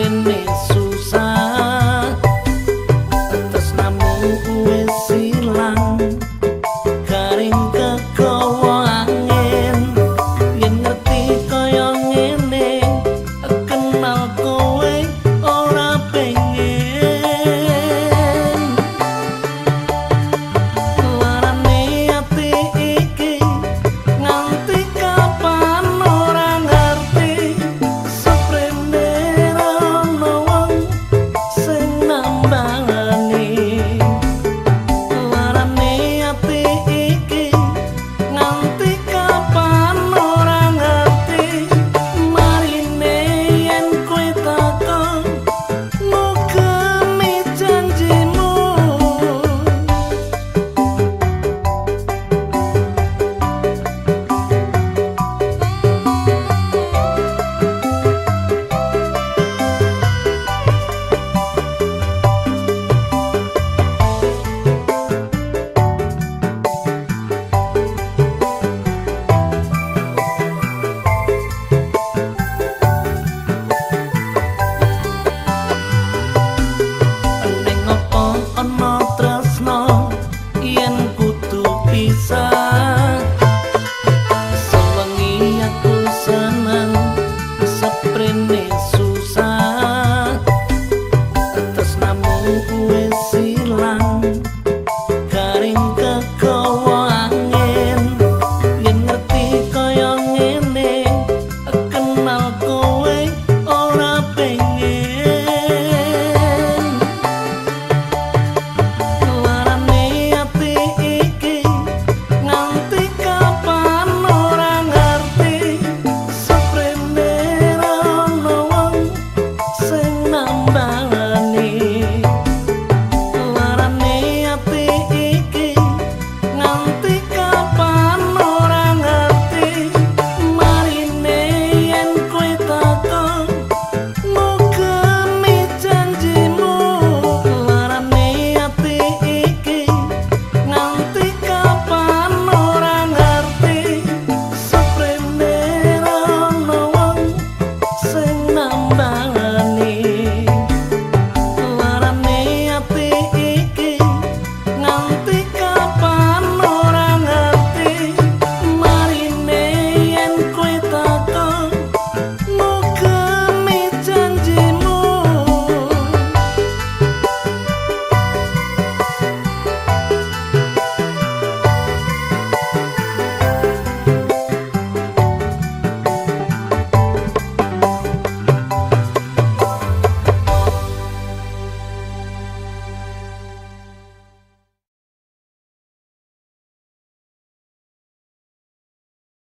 rindu tambah